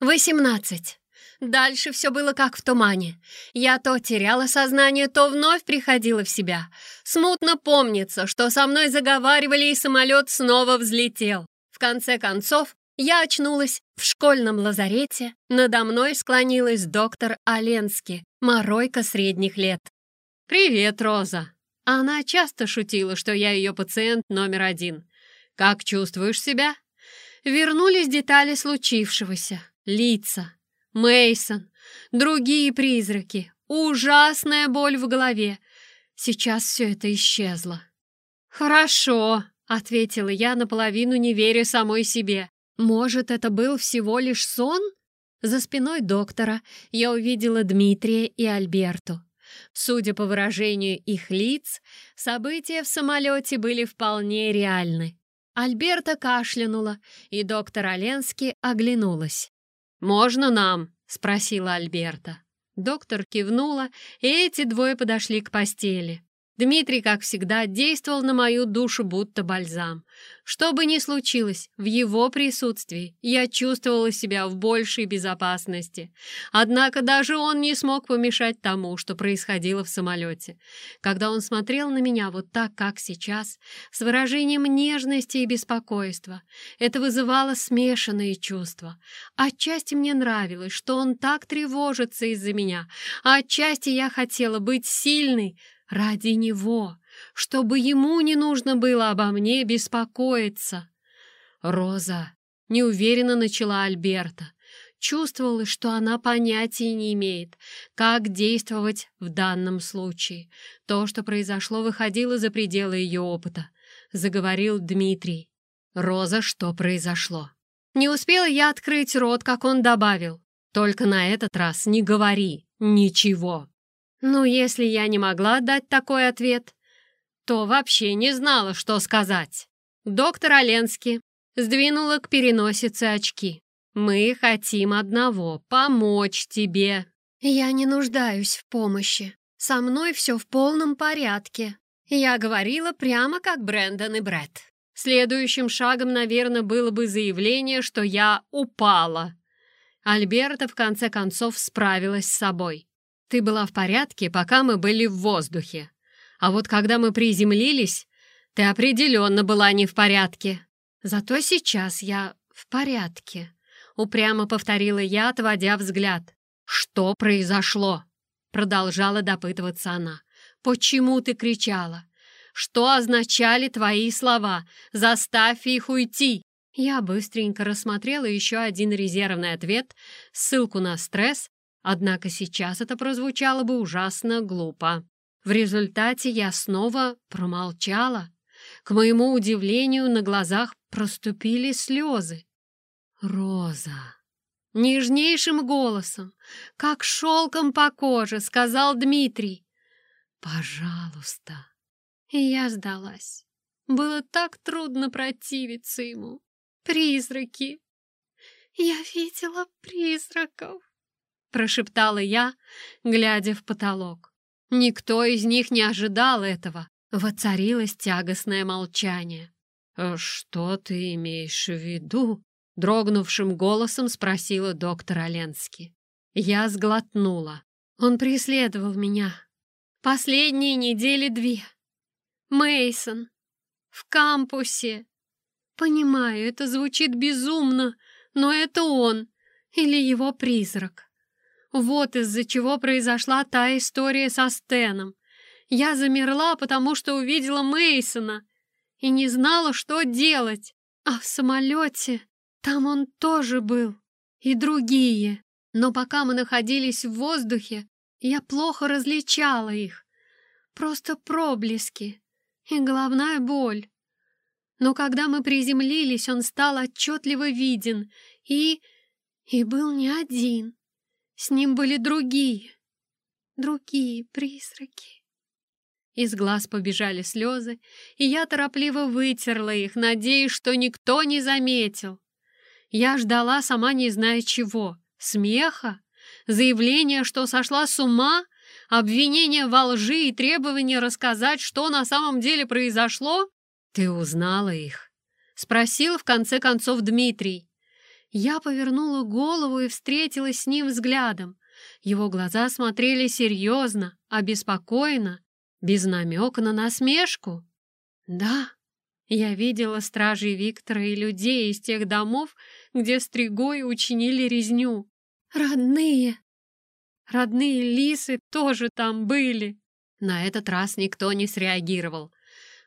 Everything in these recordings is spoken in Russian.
Восемнадцать. Дальше все было как в тумане. Я то теряла сознание, то вновь приходила в себя. Смутно помнится, что со мной заговаривали, и самолет снова взлетел. В конце концов, я очнулась в школьном лазарете. Надо мной склонилась доктор Оленски, моройка средних лет. «Привет, Роза!» Она часто шутила, что я ее пациент номер один. «Как чувствуешь себя?» Вернулись детали случившегося. Лица, Мейсон, другие призраки, ужасная боль в голове. Сейчас все это исчезло. «Хорошо», — ответила я наполовину, не веря самой себе. «Может, это был всего лишь сон?» За спиной доктора я увидела Дмитрия и Альберту. Судя по выражению их лиц, события в самолете были вполне реальны. Альберта кашлянула, и доктор Оленский оглянулась. «Можно нам?» — спросила Альберта. Доктор кивнула, и эти двое подошли к постели. Дмитрий, как всегда, действовал на мою душу будто бальзам. Что бы ни случилось, в его присутствии я чувствовала себя в большей безопасности. Однако даже он не смог помешать тому, что происходило в самолете. Когда он смотрел на меня вот так, как сейчас, с выражением нежности и беспокойства, это вызывало смешанные чувства. Отчасти мне нравилось, что он так тревожится из-за меня, а отчасти я хотела быть сильной, Ради него, чтобы ему не нужно было обо мне беспокоиться. Роза неуверенно начала Альберта. Чувствовалось, что она понятия не имеет, как действовать в данном случае. То, что произошло, выходило за пределы ее опыта. Заговорил Дмитрий. «Роза, что произошло?» Не успела я открыть рот, как он добавил. «Только на этот раз не говори ничего». Ну, если я не могла дать такой ответ, то вообще не знала, что сказать. Доктор Оленский сдвинула к переносице очки. «Мы хотим одного — помочь тебе». «Я не нуждаюсь в помощи. Со мной все в полном порядке». Я говорила прямо как Брэндон и Брэд. Следующим шагом, наверное, было бы заявление, что я упала. Альберта в конце концов справилась с собой. Ты была в порядке, пока мы были в воздухе. А вот когда мы приземлились, ты определенно была не в порядке. Зато сейчас я в порядке», — упрямо повторила я, отводя взгляд. «Что произошло?» — продолжала допытываться она. «Почему ты кричала? Что означали твои слова? Заставь их уйти!» Я быстренько рассмотрела еще один резервный ответ, ссылку на стресс Однако сейчас это прозвучало бы ужасно глупо. В результате я снова промолчала. К моему удивлению, на глазах проступили слезы. «Роза!» Нежнейшим голосом, как шелком по коже, сказал Дмитрий. «Пожалуйста!» И я сдалась. Было так трудно противиться ему. Призраки! Я видела призраков прошептала я, глядя в потолок. Никто из них не ожидал этого. Воцарилось тягостное молчание. «Э, «Что ты имеешь в виду?» — дрогнувшим голосом спросила доктор Оленский. Я сглотнула. Он преследовал меня. Последние недели две. Мейсон В кампусе. Понимаю, это звучит безумно, но это он или его призрак. Вот из-за чего произошла та история со Стеном. Я замерла, потому что увидела Мейсона и не знала, что делать. А в самолете там он тоже был. И другие. Но пока мы находились в воздухе, я плохо различала их. Просто проблески и головная боль. Но когда мы приземлились, он стал отчетливо виден и... и был не один. С ним были другие, другие призраки. Из глаз побежали слезы, и я торопливо вытерла их, надеясь, что никто не заметил. Я ждала, сама не зная чего, смеха, заявления, что сошла с ума, обвинения во лжи и требования рассказать, что на самом деле произошло. Ты узнала их? Спросил в конце концов Дмитрий. Я повернула голову и встретилась с ним взглядом. Его глаза смотрели серьезно, обеспокоенно, без намека на насмешку. Да, я видела стражей Виктора и людей из тех домов, где стригои учинили резню. Родные! Родные лисы тоже там были. На этот раз никто не среагировал.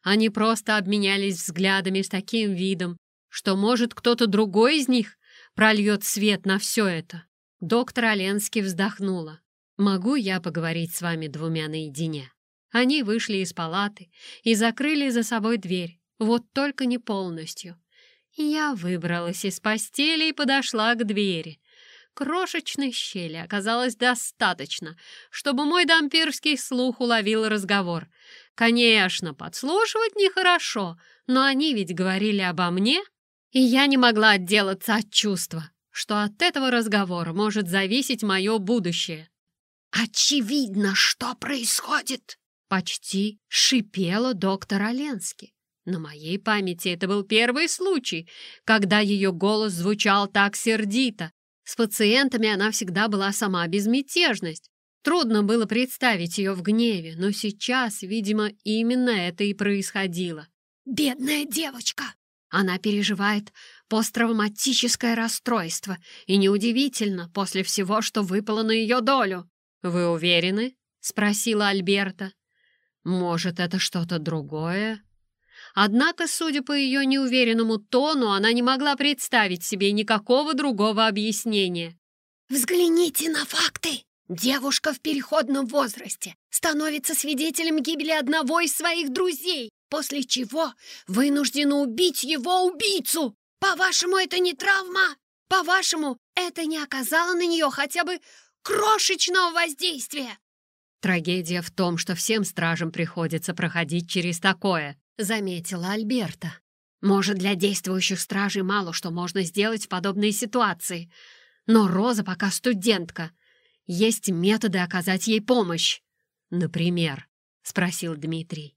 Они просто обменялись взглядами с таким видом, что, может, кто-то другой из них прольет свет на все это. Доктор Оленский вздохнула. «Могу я поговорить с вами двумя наедине?» Они вышли из палаты и закрыли за собой дверь, вот только не полностью. Я выбралась из постели и подошла к двери. Крошечной щели оказалось достаточно, чтобы мой дампирский слух уловил разговор. Конечно, подслушивать нехорошо, но они ведь говорили обо мне, и я не могла отделаться от чувства, что от этого разговора может зависеть мое будущее. «Очевидно, что происходит!» Почти шипела доктор Оленский. На моей памяти это был первый случай, когда ее голос звучал так сердито. С пациентами она всегда была сама безмятежность. Трудно было представить ее в гневе, но сейчас, видимо, именно это и происходило. «Бедная девочка!» Она переживает посттравматическое расстройство, и неудивительно после всего, что выпало на ее долю. «Вы уверены?» — спросила Альберта. «Может, это что-то другое?» Однако, судя по ее неуверенному тону, она не могла представить себе никакого другого объяснения. «Взгляните на факты! Девушка в переходном возрасте становится свидетелем гибели одного из своих друзей, после чего вынуждена убить его убийцу! По-вашему, это не травма? По-вашему, это не оказало на нее хотя бы крошечного воздействия?» «Трагедия в том, что всем стражам приходится проходить через такое», заметила Альберта. Может, для действующих стражей мало что можно сделать в подобной ситуации, но Роза пока студентка. Есть методы оказать ей помощь. Например, спросил Дмитрий.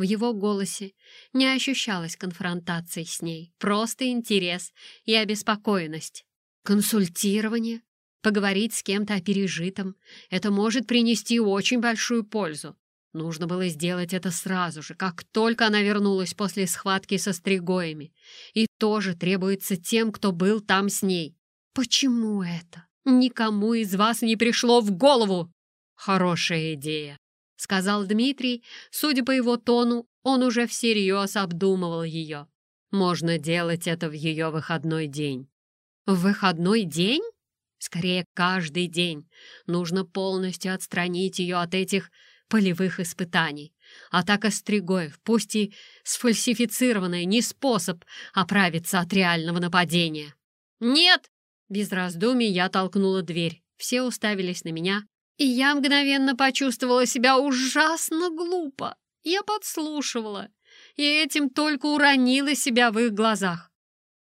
В его голосе не ощущалось конфронтации с ней, просто интерес и обеспокоенность. Консультирование, поговорить с кем-то о пережитом — это может принести очень большую пользу. Нужно было сделать это сразу же, как только она вернулась после схватки со стригоями. И тоже требуется тем, кто был там с ней. Почему это? Никому из вас не пришло в голову? Хорошая идея, сказал Дмитрий. Судя по его тону, он уже всерьез обдумывал ее. Можно делать это в ее выходной день. В выходной день? Скорее, каждый день. Нужно полностью отстранить ее от этих полевых испытаний. Атака Стригоев, пусть и сфальсифицированная, не способ оправиться от реального нападения. «Нет!» Без раздумий я толкнула дверь. Все уставились на меня, и я мгновенно почувствовала себя ужасно глупо. Я подслушивала, и этим только уронила себя в их глазах.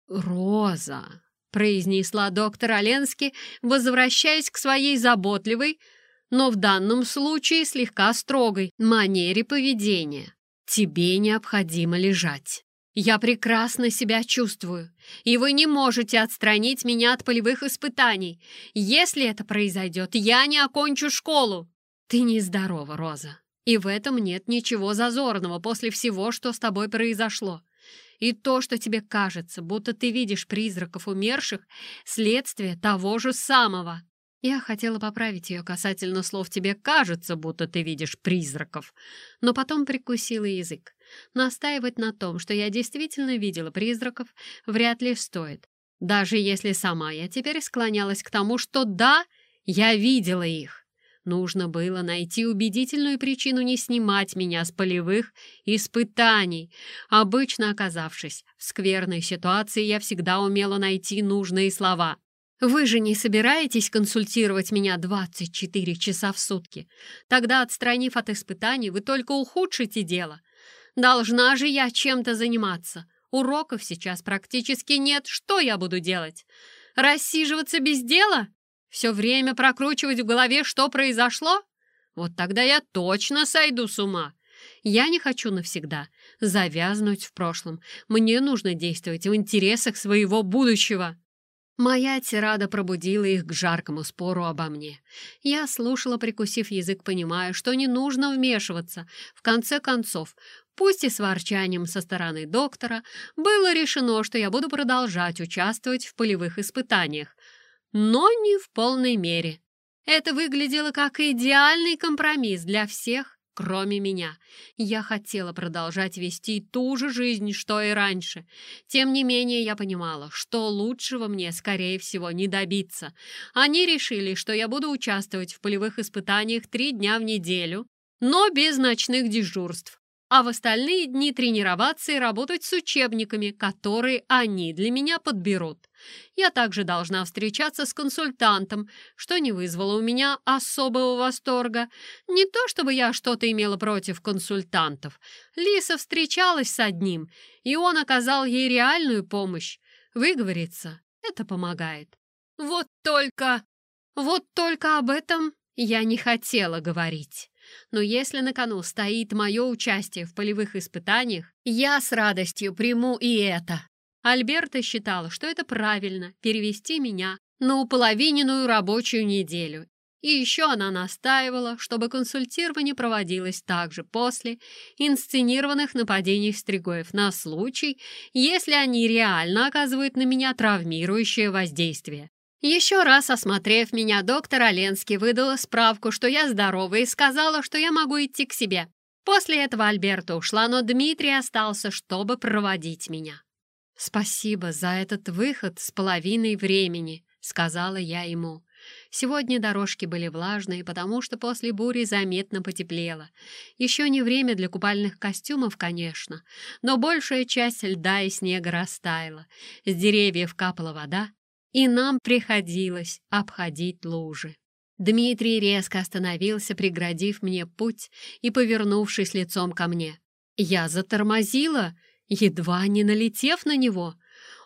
«Роза!» — произнесла доктор Оленски, возвращаясь к своей заботливой, но в данном случае слегка строгой манере поведения. Тебе необходимо лежать. Я прекрасно себя чувствую, и вы не можете отстранить меня от полевых испытаний. Если это произойдет, я не окончу школу. Ты нездорова, Роза, и в этом нет ничего зазорного после всего, что с тобой произошло. И то, что тебе кажется, будто ты видишь призраков умерших, следствие того же самого. Я хотела поправить ее касательно слов «тебе кажется, будто ты видишь призраков», но потом прикусила язык. Настаивать на том, что я действительно видела призраков, вряд ли стоит. Даже если сама я теперь склонялась к тому, что да, я видела их. Нужно было найти убедительную причину не снимать меня с полевых испытаний. Обычно оказавшись в скверной ситуации, я всегда умела найти нужные слова. Вы же не собираетесь консультировать меня 24 часа в сутки? Тогда, отстранив от испытаний, вы только ухудшите дело. Должна же я чем-то заниматься. Уроков сейчас практически нет. Что я буду делать? Рассиживаться без дела? Все время прокручивать в голове, что произошло? Вот тогда я точно сойду с ума. Я не хочу навсегда завязнуть в прошлом. Мне нужно действовать в интересах своего будущего. Моя тирада пробудила их к жаркому спору обо мне. Я слушала, прикусив язык, понимая, что не нужно вмешиваться. В конце концов, пусть и с ворчанием со стороны доктора, было решено, что я буду продолжать участвовать в полевых испытаниях, но не в полной мере. Это выглядело как идеальный компромисс для всех, кроме меня. Я хотела продолжать вести ту же жизнь, что и раньше. Тем не менее, я понимала, что лучшего мне, скорее всего, не добиться. Они решили, что я буду участвовать в полевых испытаниях три дня в неделю, но без ночных дежурств а в остальные дни тренироваться и работать с учебниками, которые они для меня подберут. Я также должна встречаться с консультантом, что не вызвало у меня особого восторга. Не то чтобы я что-то имела против консультантов. Лиса встречалась с одним, и он оказал ей реальную помощь. Выговориться — это помогает. Вот только... Вот только об этом я не хотела говорить. Но если на кону стоит мое участие в полевых испытаниях, я с радостью приму и это. Альберта считала, что это правильно — перевести меня на уполовиненную рабочую неделю. И еще она настаивала, чтобы консультирование проводилось также после инсценированных нападений Стригоев на случай, если они реально оказывают на меня травмирующее воздействие. Еще раз осмотрев меня, доктор Оленский выдала справку, что я здорова, и сказала, что я могу идти к себе. После этого Альберта ушла, но Дмитрий остался, чтобы проводить меня. «Спасибо за этот выход с половиной времени», — сказала я ему. Сегодня дорожки были влажные, потому что после бури заметно потеплело. Еще не время для купальных костюмов, конечно, но большая часть льда и снега растаяла. С деревьев капала вода, и нам приходилось обходить лужи. Дмитрий резко остановился, преградив мне путь и повернувшись лицом ко мне. Я затормозила, едва не налетев на него.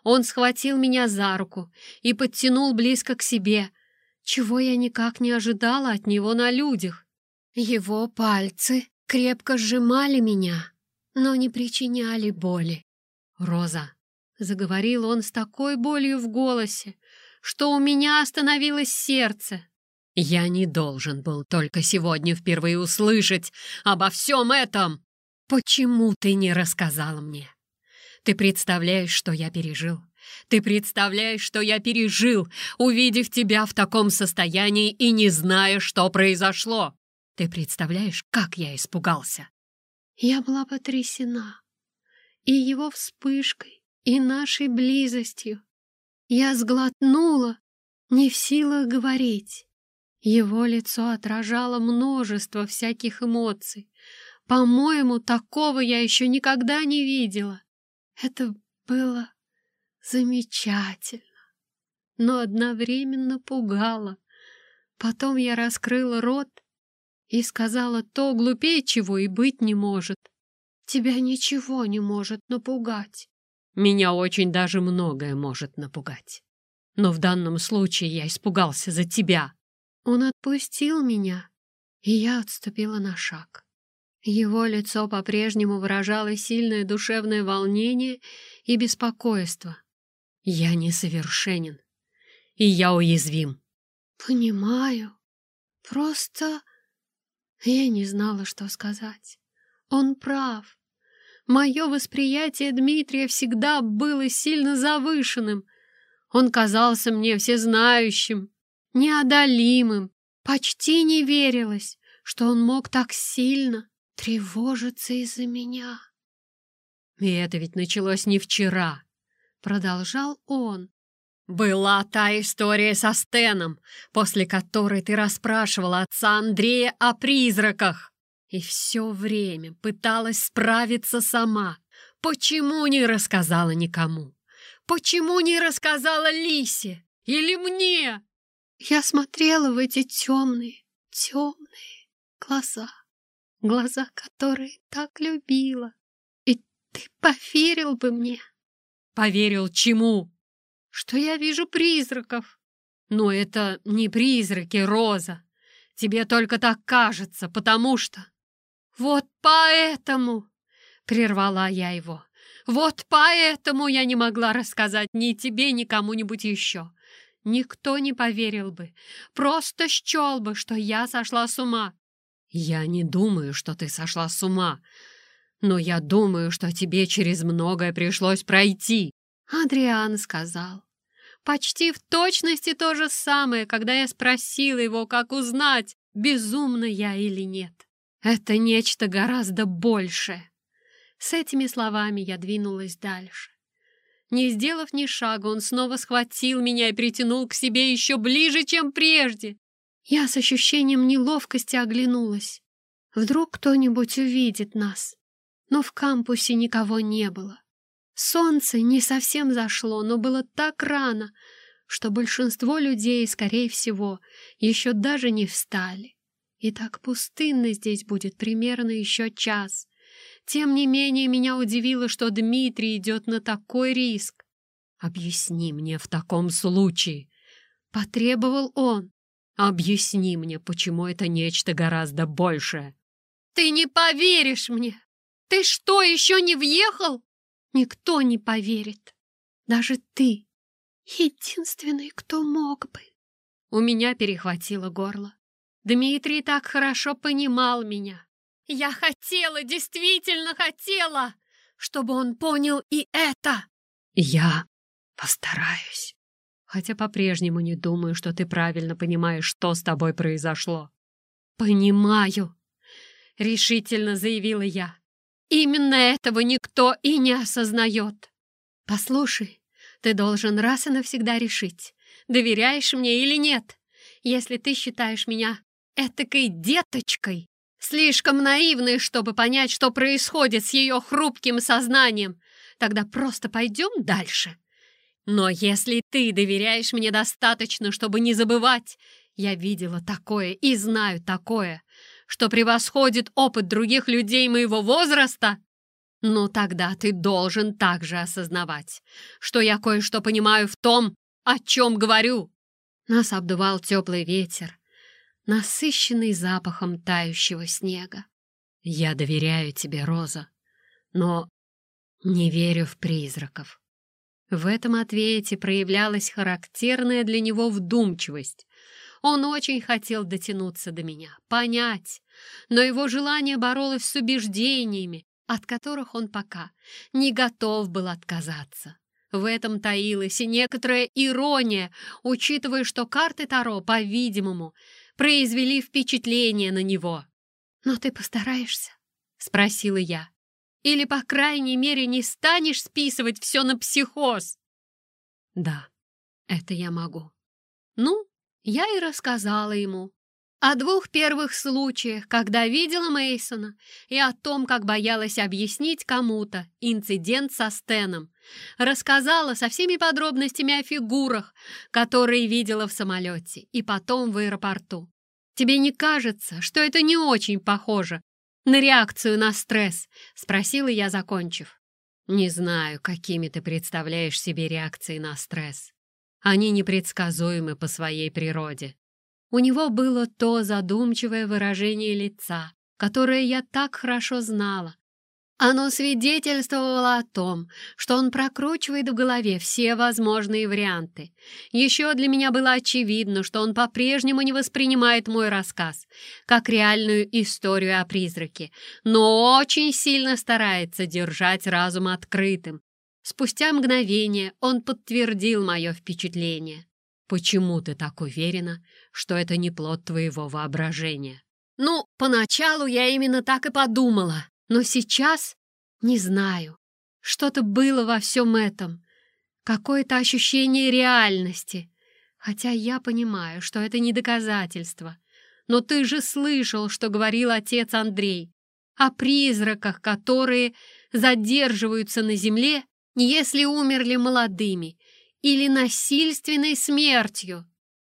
Он схватил меня за руку и подтянул близко к себе, чего я никак не ожидала от него на людях. Его пальцы крепко сжимали меня, но не причиняли боли. «Роза, Заговорил он с такой болью в голосе, что у меня остановилось сердце. «Я не должен был только сегодня впервые услышать обо всем этом. Почему ты не рассказала мне? Ты представляешь, что я пережил? Ты представляешь, что я пережил, увидев тебя в таком состоянии и не зная, что произошло? Ты представляешь, как я испугался?» Я была потрясена и его вспышкой, и нашей близостью. Я сглотнула, не в силах говорить. Его лицо отражало множество всяких эмоций. По-моему, такого я еще никогда не видела. Это было замечательно, но одновременно пугало. Потом я раскрыла рот и сказала то глупее, чего и быть не может. Тебя ничего не может напугать. Меня очень даже многое может напугать. Но в данном случае я испугался за тебя. Он отпустил меня, и я отступила на шаг. Его лицо по-прежнему выражало сильное душевное волнение и беспокойство. Я несовершенен, и я уязвим. Понимаю. Просто я не знала, что сказать. Он прав. Мое восприятие Дмитрия всегда было сильно завышенным. Он казался мне всезнающим, неодолимым. Почти не верилось, что он мог так сильно тревожиться из-за меня. И это ведь началось не вчера, продолжал он. Была та история со Стеном, после которой ты расспрашивала отца Андрея о призраках. И все время пыталась справиться сама. Почему не рассказала никому? Почему не рассказала Лисе? Или мне? Я смотрела в эти темные, темные глаза. Глаза, которые так любила. И ты поверил бы мне? Поверил чему? Что я вижу призраков. Но это не призраки, Роза. Тебе только так кажется, потому что «Вот поэтому!» — прервала я его. «Вот поэтому я не могла рассказать ни тебе, ни кому-нибудь еще. никто не поверил бы, просто счел бы, что я сошла с ума. Я не думаю, что ты сошла с ума, но я думаю, что тебе через многое пришлось пройти. Адриан сказал. Почти в точности то же самое, когда я спросила его, как узнать, безумна я или нет. Это нечто гораздо большее. С этими словами я двинулась дальше. Не сделав ни шага, он снова схватил меня и притянул к себе еще ближе, чем прежде. Я с ощущением неловкости оглянулась. Вдруг кто-нибудь увидит нас. Но в кампусе никого не было. Солнце не совсем зашло, но было так рано, что большинство людей, скорее всего, еще даже не встали. И так пустынно здесь будет примерно еще час. Тем не менее, меня удивило, что Дмитрий идет на такой риск. «Объясни мне в таком случае!» — потребовал он. «Объясни мне, почему это нечто гораздо большее!» «Ты не поверишь мне! Ты что, еще не въехал?» «Никто не поверит. Даже ты. Единственный, кто мог бы». У меня перехватило горло. Дмитрий так хорошо понимал меня. Я хотела, действительно хотела, чтобы он понял и это. Я постараюсь. Хотя по-прежнему не думаю, что ты правильно понимаешь, что с тобой произошло. Понимаю, решительно заявила я. Именно этого никто и не осознает. Послушай, ты должен раз и навсегда решить, доверяешь мне или нет. Если ты считаешь меня этакой деточкой, Слишком наивной, чтобы понять, что происходит с ее хрупким сознанием. Тогда просто пойдем дальше. Но если ты доверяешь мне достаточно, чтобы не забывать, я видела такое и знаю такое, что превосходит опыт других людей моего возраста, ну тогда ты должен также осознавать, что я кое-что понимаю в том, о чем говорю. Нас обдувал теплый ветер, насыщенный запахом тающего снега. «Я доверяю тебе, Роза, но не верю в призраков». В этом ответе проявлялась характерная для него вдумчивость. Он очень хотел дотянуться до меня, понять, но его желание боролось с убеждениями, от которых он пока не готов был отказаться. В этом таилась и некоторая ирония, учитывая, что карты Таро, по-видимому, произвели впечатление на него. «Но ты постараешься?» — спросила я. «Или, по крайней мере, не станешь списывать все на психоз?» «Да, это я могу». Ну, я и рассказала ему, о двух первых случаях, когда видела Мейсона, и о том, как боялась объяснить кому-то инцидент со Стеном. Рассказала со всеми подробностями о фигурах, которые видела в самолете и потом в аэропорту. «Тебе не кажется, что это не очень похоже на реакцию на стресс?» — спросила я, закончив. «Не знаю, какими ты представляешь себе реакции на стресс. Они непредсказуемы по своей природе. У него было то задумчивое выражение лица, которое я так хорошо знала. Оно свидетельствовало о том, что он прокручивает в голове все возможные варианты. Еще для меня было очевидно, что он по-прежнему не воспринимает мой рассказ как реальную историю о призраке, но очень сильно старается держать разум открытым. Спустя мгновение он подтвердил мое впечатление. «Почему ты так уверена, что это не плод твоего воображения?» «Ну, поначалу я именно так и подумала, но сейчас не знаю. Что-то было во всем этом, какое-то ощущение реальности. Хотя я понимаю, что это не доказательство. Но ты же слышал, что говорил отец Андрей, о призраках, которые задерживаются на земле, если умерли молодыми, или насильственной смертью.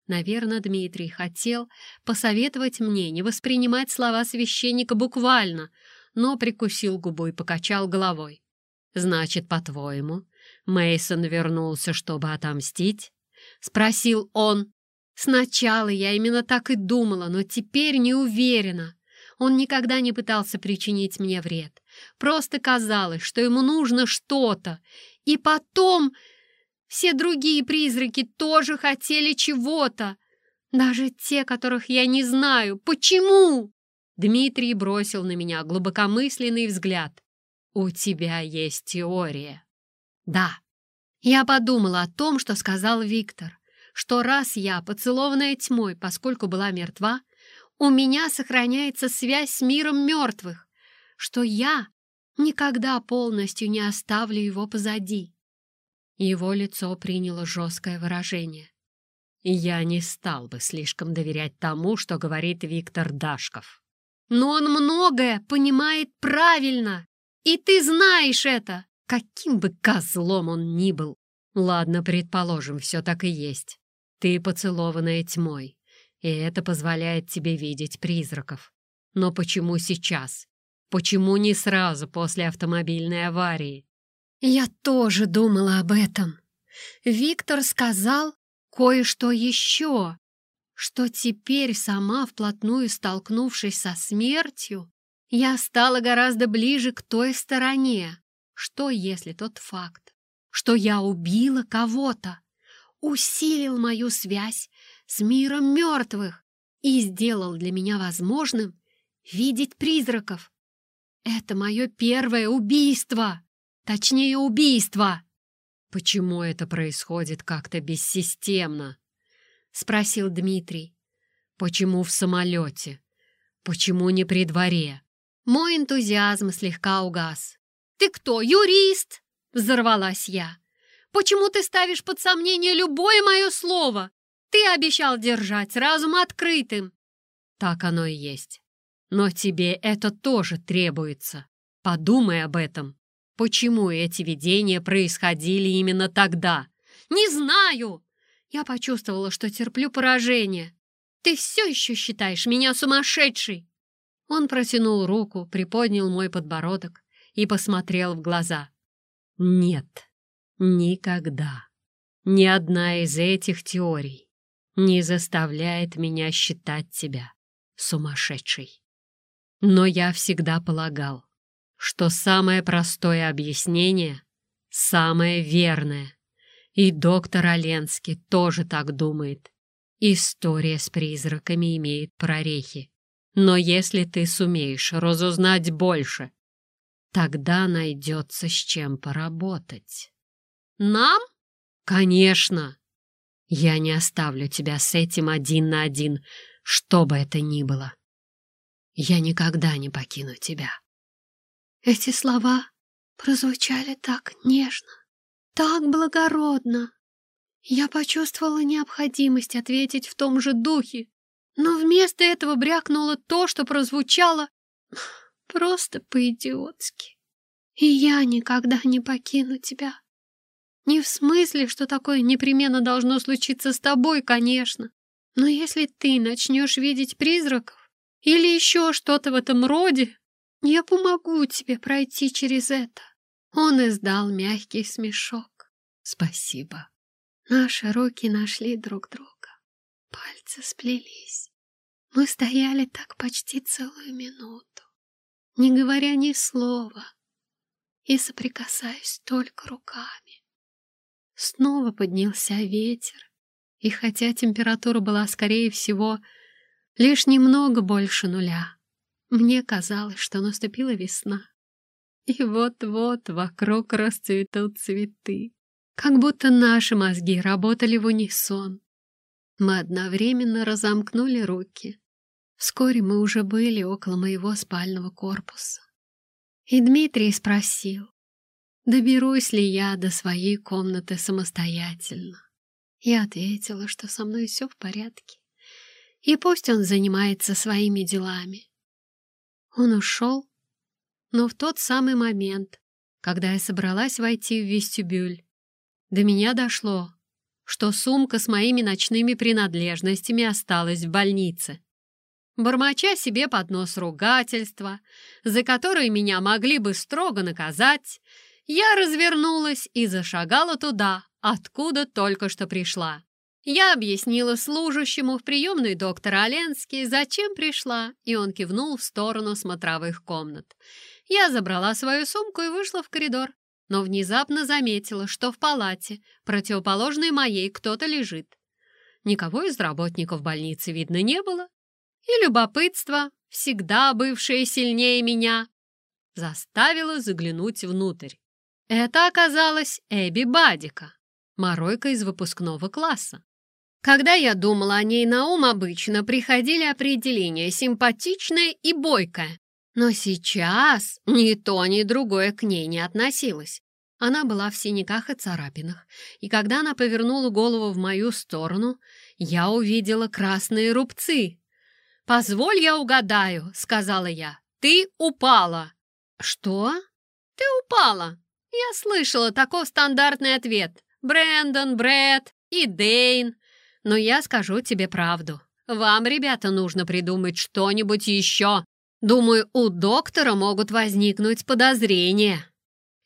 Наверное, Дмитрий хотел посоветовать мне не воспринимать слова священника буквально, но прикусил губу и покачал головой. «Значит, по-твоему, Мейсон вернулся, чтобы отомстить?» — спросил он. «Сначала я именно так и думала, но теперь не уверена. Он никогда не пытался причинить мне вред. Просто казалось, что ему нужно что-то. И потом Все другие призраки тоже хотели чего-то. Даже те, которых я не знаю. Почему? Дмитрий бросил на меня глубокомысленный взгляд. «У тебя есть теория». «Да». Я подумала о том, что сказал Виктор, что раз я, поцелованная тьмой, поскольку была мертва, у меня сохраняется связь с миром мертвых, что я никогда полностью не оставлю его позади. Его лицо приняло жесткое выражение. Я не стал бы слишком доверять тому, что говорит Виктор Дашков. Но он многое понимает правильно, и ты знаешь это, каким бы козлом он ни был. Ладно, предположим, все так и есть. Ты поцелованная тьмой, и это позволяет тебе видеть призраков. Но почему сейчас? Почему не сразу после автомобильной аварии? Я тоже думала об этом. Виктор сказал кое-что еще, что теперь сама, вплотную столкнувшись со смертью, я стала гораздо ближе к той стороне. Что, если тот факт, что я убила кого-то, усилил мою связь с миром мертвых и сделал для меня возможным видеть призраков? Это мое первое убийство. Точнее, убийство. Почему это происходит как-то бессистемно? Спросил Дмитрий. Почему в самолете? Почему не при дворе? Мой энтузиазм слегка угас. «Ты кто, юрист?» — взорвалась я. «Почему ты ставишь под сомнение любое мое слово? Ты обещал держать разум открытым». «Так оно и есть. Но тебе это тоже требуется. Подумай об этом. Почему эти видения происходили именно тогда?» «Не знаю!» Я почувствовала, что терплю поражение. «Ты все еще считаешь меня сумасшедшей?» Он протянул руку, приподнял мой подбородок и посмотрел в глаза. «Нет, никогда. Ни одна из этих теорий не заставляет меня считать тебя сумасшедшей. Но я всегда полагал, что самое простое объяснение — самое верное. И доктор Оленский тоже так думает. История с призраками имеет прорехи. Но если ты сумеешь разузнать больше, тогда найдется с чем поработать. Нам? Конечно. Я не оставлю тебя с этим один на один, что бы это ни было. Я никогда не покину тебя. Эти слова прозвучали так нежно, так благородно. Я почувствовала необходимость ответить в том же духе, но вместо этого брякнуло то, что прозвучало просто по-идиотски. И я никогда не покину тебя. Не в смысле, что такое непременно должно случиться с тобой, конечно. Но если ты начнешь видеть призраков или еще что-то в этом роде, я помогу тебе пройти через это. Он издал мягкий смешок. Спасибо. Наши руки нашли друг друга. Пальцы сплелись. Мы стояли так почти целую минуту, не говоря ни слова и соприкасаясь только руками. Снова поднялся ветер, и хотя температура была, скорее всего, лишь немного больше нуля, мне казалось, что наступила весна. И вот-вот вокруг расцветут цветы, как будто наши мозги работали в унисон. Мы одновременно разомкнули руки. Вскоре мы уже были около моего спального корпуса. И Дмитрий спросил, доберусь ли я до своей комнаты самостоятельно. Я ответила, что со мной все в порядке, и пусть он занимается своими делами. Он ушел, но в тот самый момент, когда я собралась войти в вестибюль, до меня дошло, что сумка с моими ночными принадлежностями осталась в больнице. Бормоча себе под нос ругательства, за которые меня могли бы строго наказать, я развернулась и зашагала туда, откуда только что пришла. Я объяснила служащему в приемной доктора Оленский, зачем пришла, и он кивнул в сторону смотровых комнат. Я забрала свою сумку и вышла в коридор. но внезапно заметила, что в палате, противоположной моей, кто-то лежит. Никого из работников больницы видно не было, и любопытство, всегда бывшее сильнее меня, заставило заглянуть внутрь. Это оказалась Эбби Бадика, моройка из выпускного класса. Когда я думала о ней на ум, обычно приходили определения «симпатичная» и «бойкая». Но сейчас ни то, ни другое к ней не относилось. Она была в синяках и царапинах, и когда она повернула голову в мою сторону, я увидела красные рубцы. «Позволь я угадаю», — сказала я. «Ты упала». «Что?» «Ты упала». Я слышала такой стандартный ответ. Брэндон, Брэд и Дейн. Но я скажу тебе правду. Вам, ребята, нужно придумать что-нибудь еще. Думаю, у доктора могут возникнуть подозрения».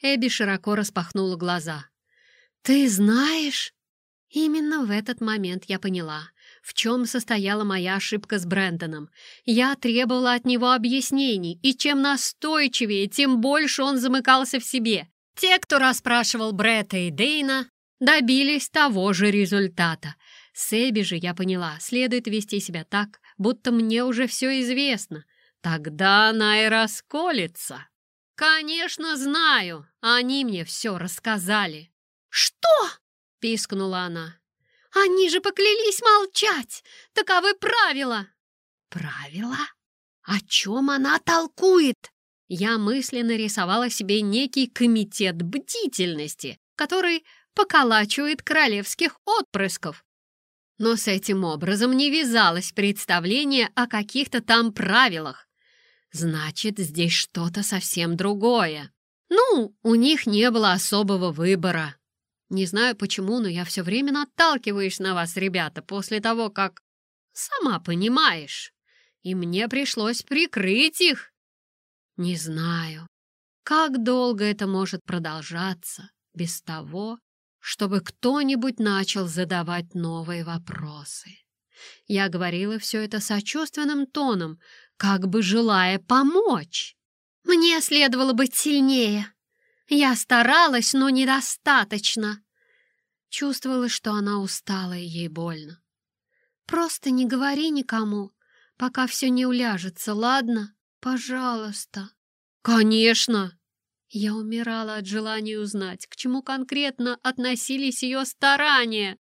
Эбби широко распахнула глаза. «Ты знаешь?» Именно в этот момент я поняла, в чем состояла моя ошибка с Брэндоном. Я требовала от него объяснений, и чем настойчивее, тем больше он замыкался в себе. Те, кто расспрашивал Бретта и Дейна, добились того же результата. С Эбби же, я поняла, следует вести себя так, будто мне уже все известно. Тогда она и расколется. «Конечно, знаю. Они мне все рассказали». «Что?» — пискнула она. «Они же поклялись молчать! Таковы правила!» «Правила? О чем она толкует?» Я мысленно рисовала себе некий комитет бдительности, который поколачивает королевских отпрысков. Но с этим образом не вязалось представление о каких-то там правилах. Значит, здесь что-то совсем другое. Ну, у них не было особого выбора. Не знаю почему, но я все время наталкиваюсь на вас, ребята, после того, как... Сама понимаешь. И мне пришлось прикрыть их. Не знаю, как долго это может продолжаться без того, чтобы кто-нибудь начал задавать новые вопросы. Я говорила все это сочувственным тоном, как бы желая помочь. Мне следовало быть сильнее. Я старалась, но недостаточно. Чувствовала, что она устала и ей больно. Просто не говори никому, пока все не уляжется, ладно? Пожалуйста. Конечно. Я умирала от желания узнать, к чему конкретно относились ее старания.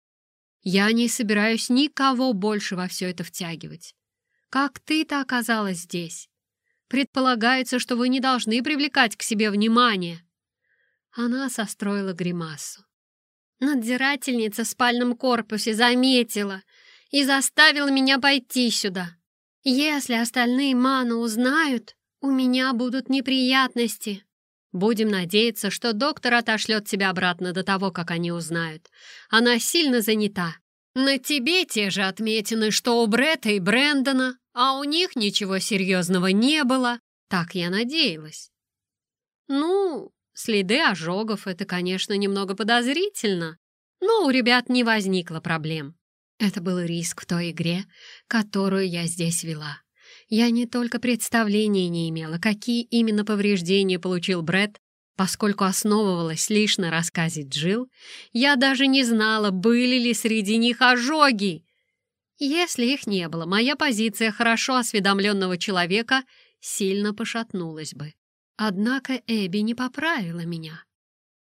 Я не собираюсь никого больше во все это втягивать. Как ты-то оказалась здесь? Предполагается, что вы не должны привлекать к себе внимание. Она состроила гримасу. Надзирательница в спальном корпусе заметила и заставила меня пойти сюда. Если остальные ману узнают, у меня будут неприятности. Будем надеяться, что доктор отошлет тебя обратно до того, как они узнают. Она сильно занята. На тебе те же отметины, что у Бретта и Брэндона, а у них ничего серьезного не было. Так я надеялась. Ну, следы ожогов — это, конечно, немного подозрительно, но у ребят не возникло проблем. Это был риск в той игре, которую я здесь вела. Я не только представления не имела, какие именно повреждения получил Бред, поскольку основывалась лишь на рассказе Джил, я даже не знала, были ли среди них ожоги. Если их не было, моя позиция хорошо осведомленного человека сильно пошатнулась бы. Однако Эбби не поправила меня.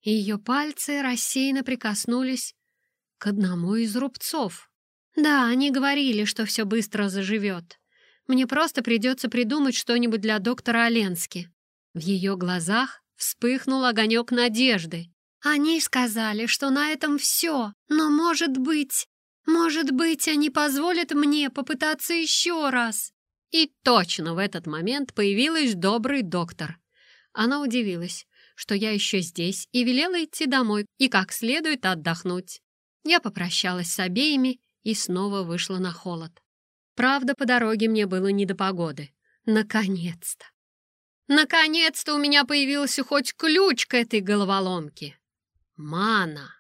Ее пальцы рассеянно прикоснулись к одному из рубцов. Да, они говорили, что все быстро заживет. Мне просто придется придумать что-нибудь для доктора Оленски. В ее глазах вспыхнул огонек надежды. Они сказали, что на этом все, но, может быть, может быть, они позволят мне попытаться еще раз. И точно в этот момент появилась добрый доктор. Она удивилась, что я еще здесь, и велела идти домой и как следует отдохнуть. Я попрощалась с обеими и снова вышла на холод. Правда, по дороге мне было не до погоды. Наконец-то! Наконец-то у меня появился хоть ключ к этой головоломке. Мана!